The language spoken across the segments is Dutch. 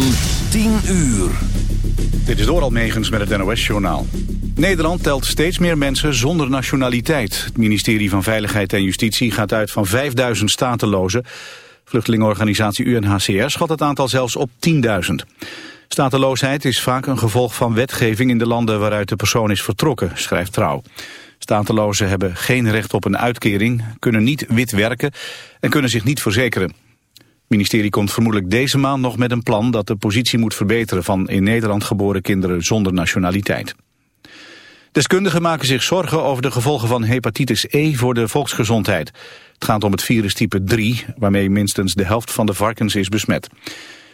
van 10 uur. Dit is Doral Megens met het NOS-journaal. Nederland telt steeds meer mensen zonder nationaliteit. Het ministerie van Veiligheid en Justitie gaat uit van 5000 statelozen. Vluchtelingenorganisatie UNHCR schat het aantal zelfs op 10.000. Stateloosheid is vaak een gevolg van wetgeving in de landen waaruit de persoon is vertrokken, schrijft Trouw. Statelozen hebben geen recht op een uitkering, kunnen niet wit werken en kunnen zich niet verzekeren. Ministerie komt vermoedelijk deze maand nog met een plan dat de positie moet verbeteren van in Nederland geboren kinderen zonder nationaliteit. Deskundigen maken zich zorgen over de gevolgen van hepatitis E voor de volksgezondheid. Het gaat om het virus type 3, waarmee minstens de helft van de varkens is besmet.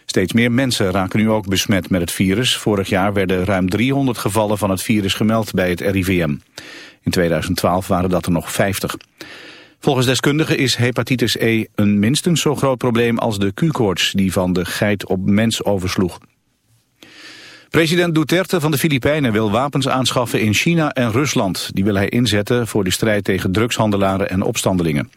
Steeds meer mensen raken nu ook besmet met het virus. Vorig jaar werden ruim 300 gevallen van het virus gemeld bij het RIVM. In 2012 waren dat er nog 50. Volgens deskundigen is hepatitis E een minstens zo groot probleem als de Q-koorts die van de geit op mens oversloeg. President Duterte van de Filipijnen wil wapens aanschaffen in China en Rusland. Die wil hij inzetten voor de strijd tegen drugshandelaren en opstandelingen.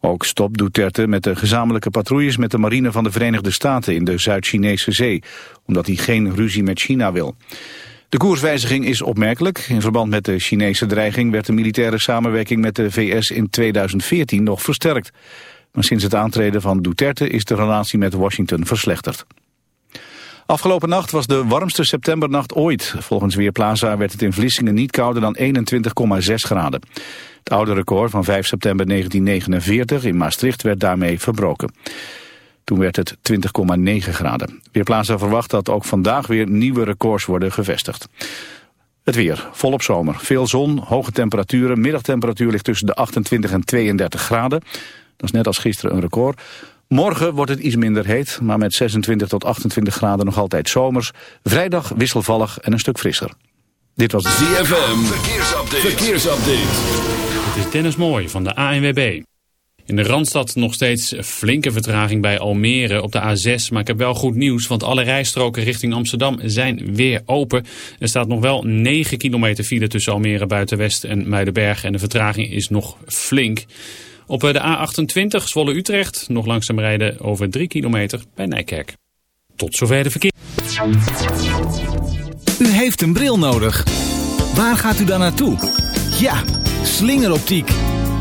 Ook stopt Duterte met de gezamenlijke patrouilles met de marine van de Verenigde Staten in de Zuid-Chinese zee, omdat hij geen ruzie met China wil. De koerswijziging is opmerkelijk. In verband met de Chinese dreiging werd de militaire samenwerking met de VS in 2014 nog versterkt. Maar sinds het aantreden van Duterte is de relatie met Washington verslechterd. Afgelopen nacht was de warmste septembernacht ooit. Volgens Weerplaza werd het in Vlissingen niet kouder dan 21,6 graden. Het oude record van 5 september 1949 in Maastricht werd daarmee verbroken. Toen werd het 20,9 graden. Weerplaza verwacht dat ook vandaag weer nieuwe records worden gevestigd. Het weer, volop zomer. Veel zon, hoge temperaturen. Middagtemperatuur ligt tussen de 28 en 32 graden. Dat is net als gisteren een record. Morgen wordt het iets minder heet, maar met 26 tot 28 graden nog altijd zomers. Vrijdag wisselvallig en een stuk frisser. Dit was de ZFM. Verkeersupdate. Verkeersupdate. Het is Dennis Mooi van de ANWB. In de Randstad nog steeds flinke vertraging bij Almere op de A6. Maar ik heb wel goed nieuws, want alle rijstroken richting Amsterdam zijn weer open. Er staat nog wel 9 kilometer file tussen Almere Buitenwest en Muidenberg. En de vertraging is nog flink. Op de A28 Zwolle-Utrecht nog langzaam rijden over 3 kilometer bij Nijkerk. Tot zover de verkeer. U heeft een bril nodig. Waar gaat u dan naartoe? Ja, slingeroptiek.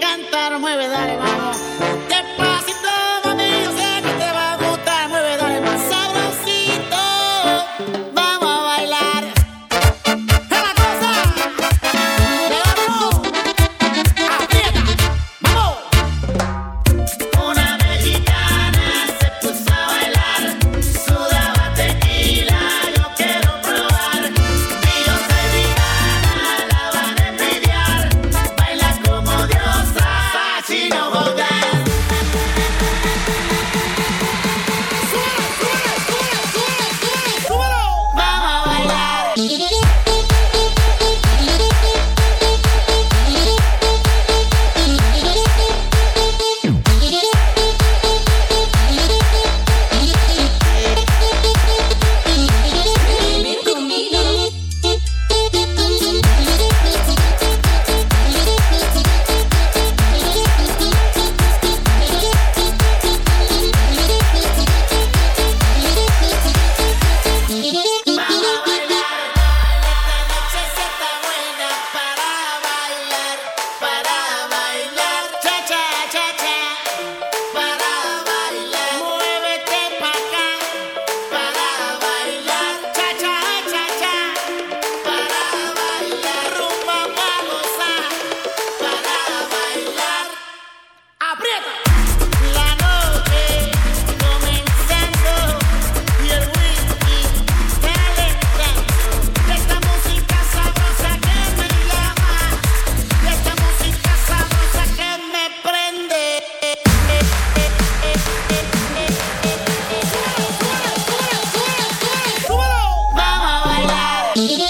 cantar, mueve, dale, vamos. Despacito. Fresh.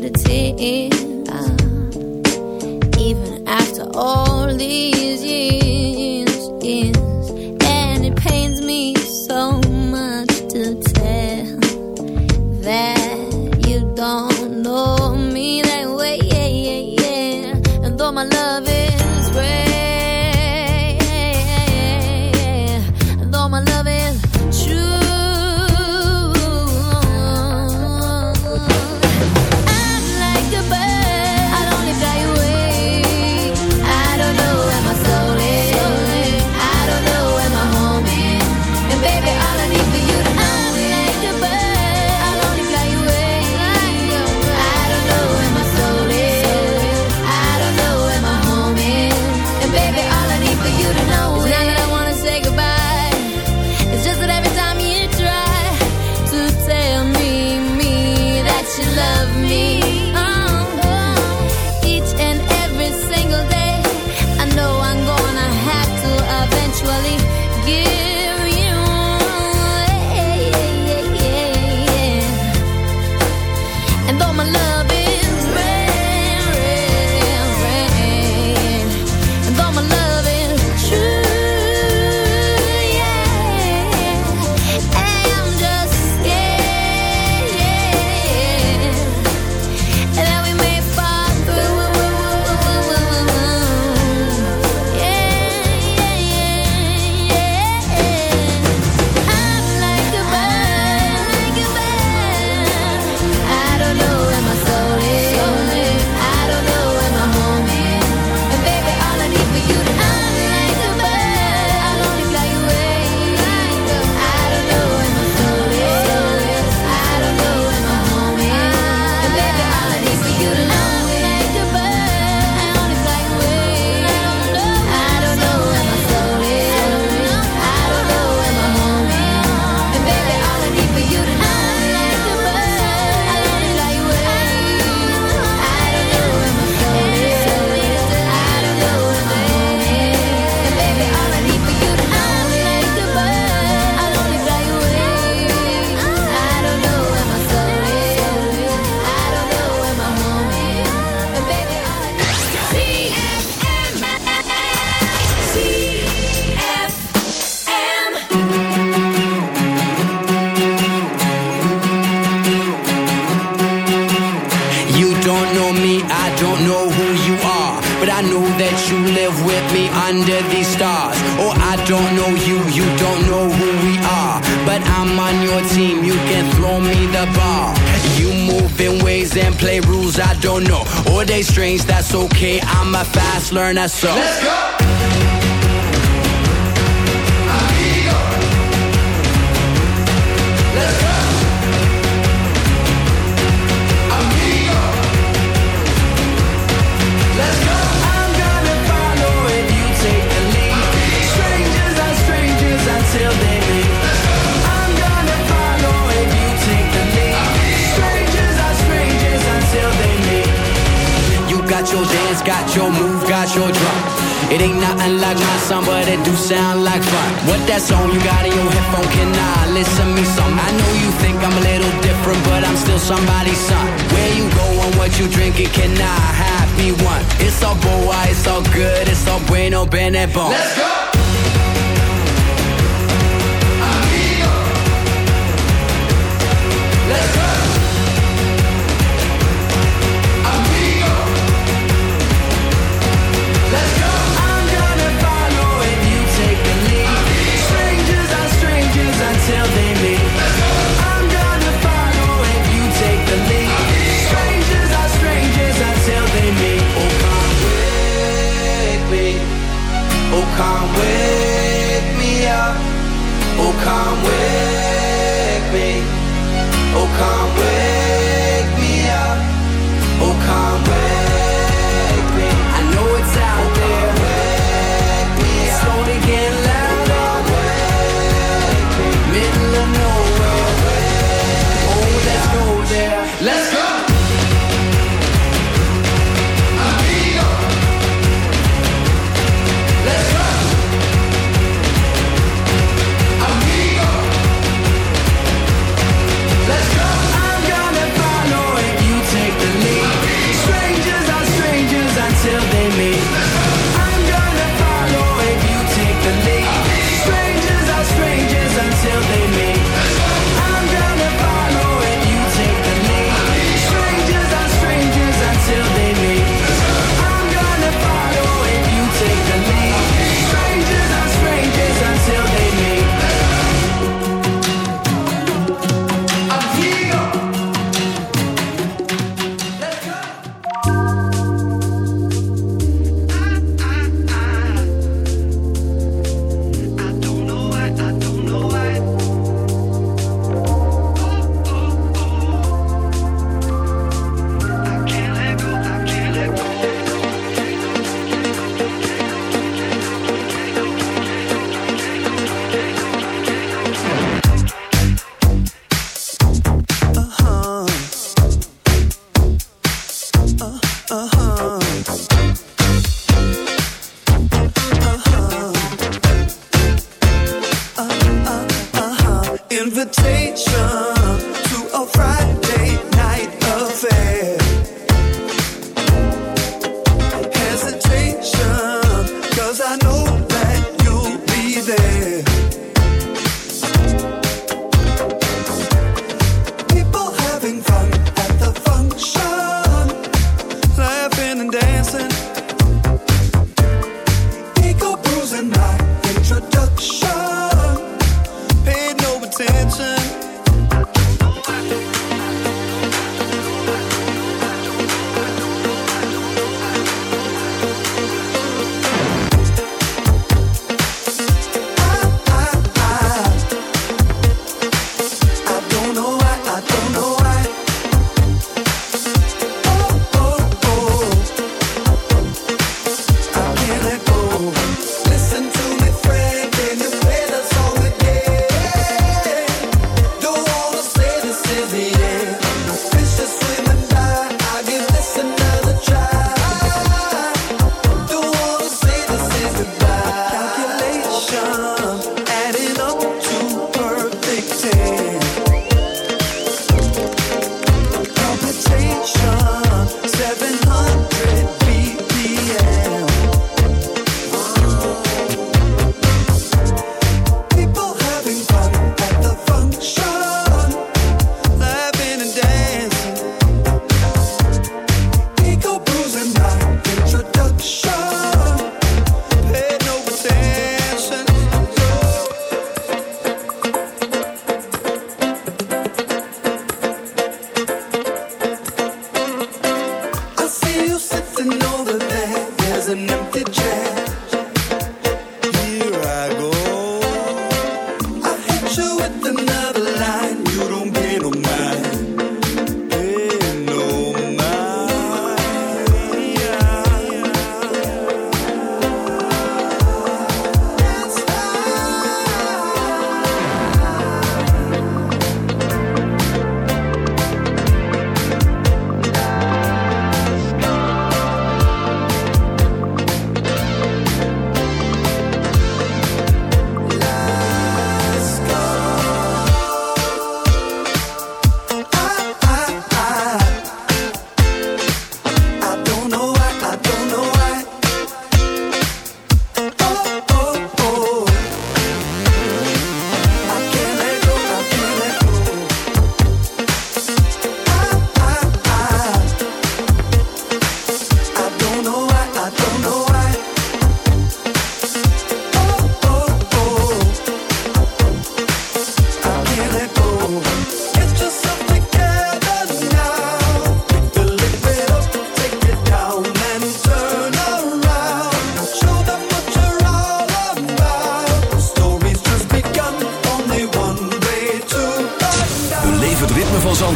to tears, even after all. internacional. Somebody do sound like fun. What that song you got in your headphone? Can I listen me some? I know you think I'm a little different, but I'm still somebody's son. Where you going? What you drinking? Can I have me one? It's all boa, it's all good, it's all bueno, bene. Let's go. Let's go! Come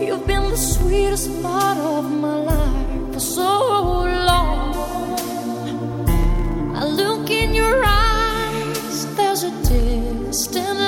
You've been the sweetest part of my life for so long. I look in your eyes, there's a distant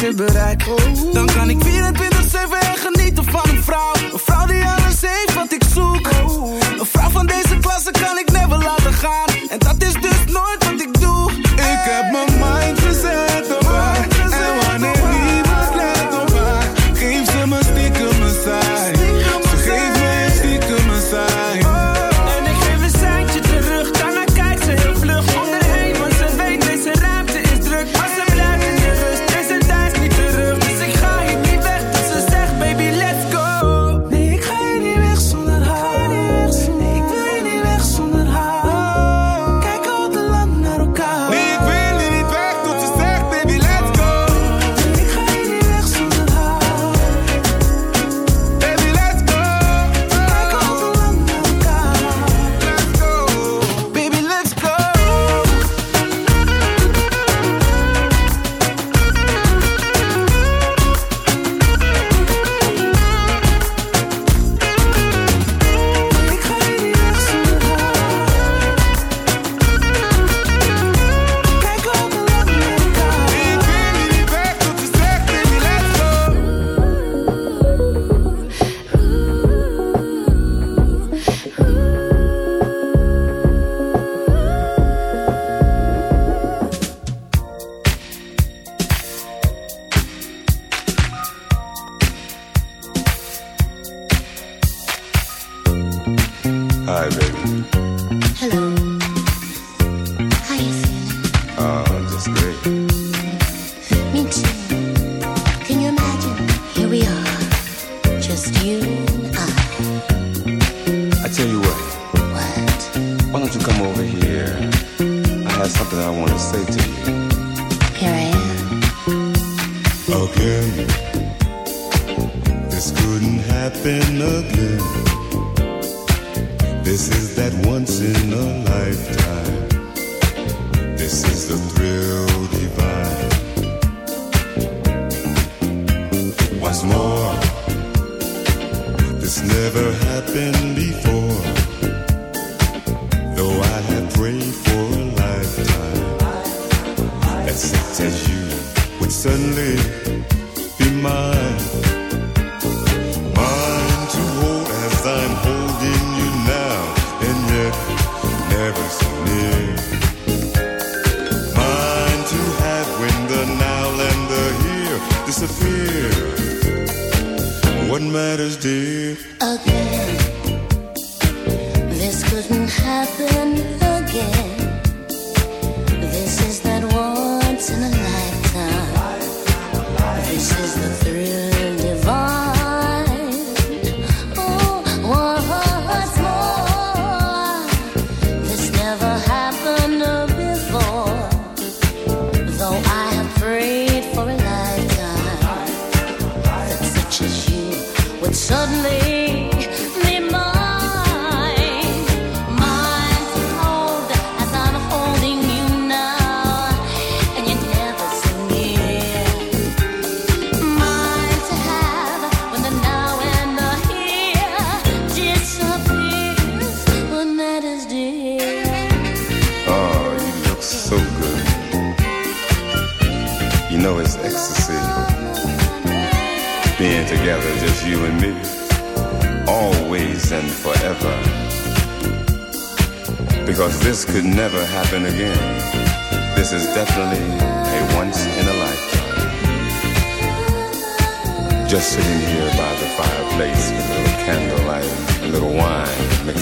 je bereik. Dan kan ik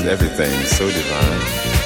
everything so divine.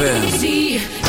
ZFM.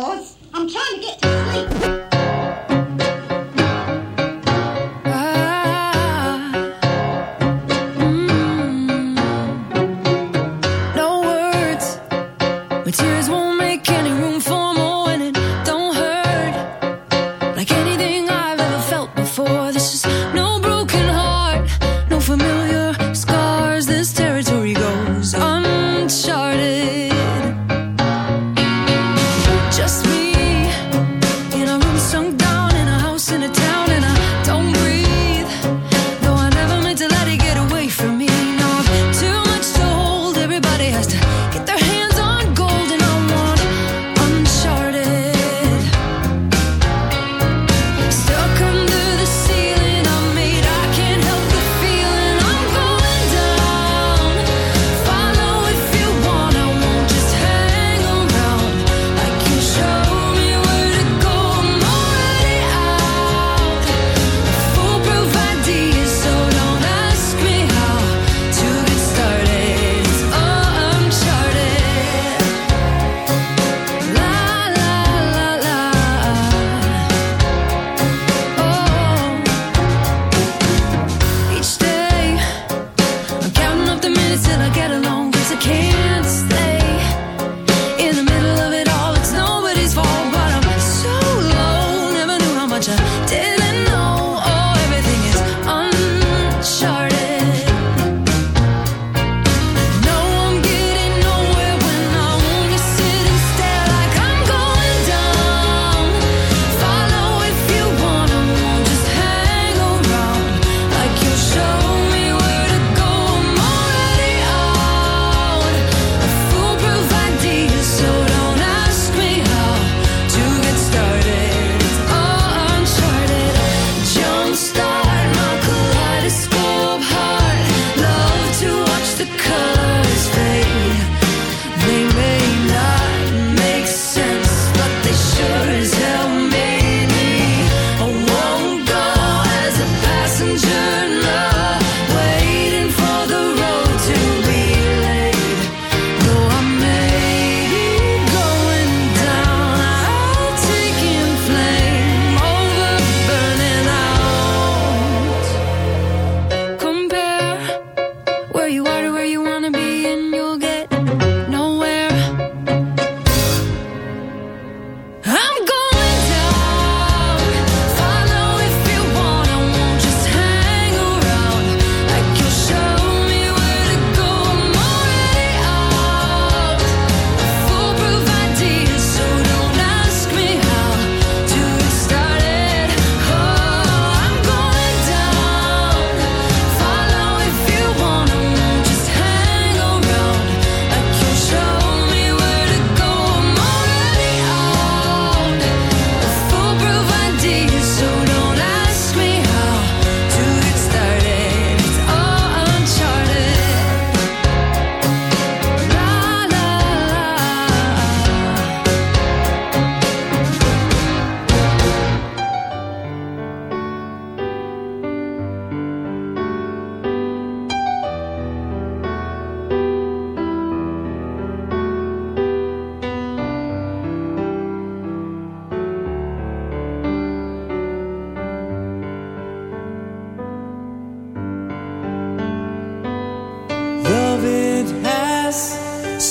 Yours? I'm trying to get to sleep.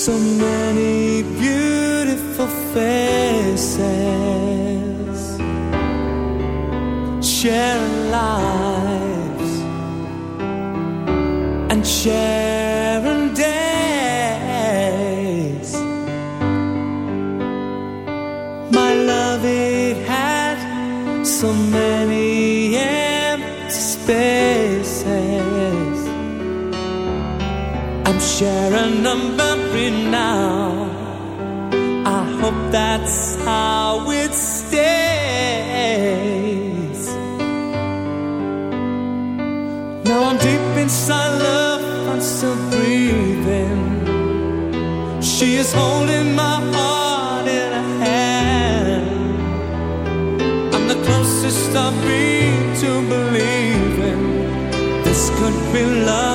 so many beautiful faces sharing lives and sharing days. My love, it had so many empty spaces. I'm sharing number now. I hope that's how it stays. Now I'm deep inside love, I'm still breathing. She is holding my heart in her hand. I'm the closest I've been to believing this could be love.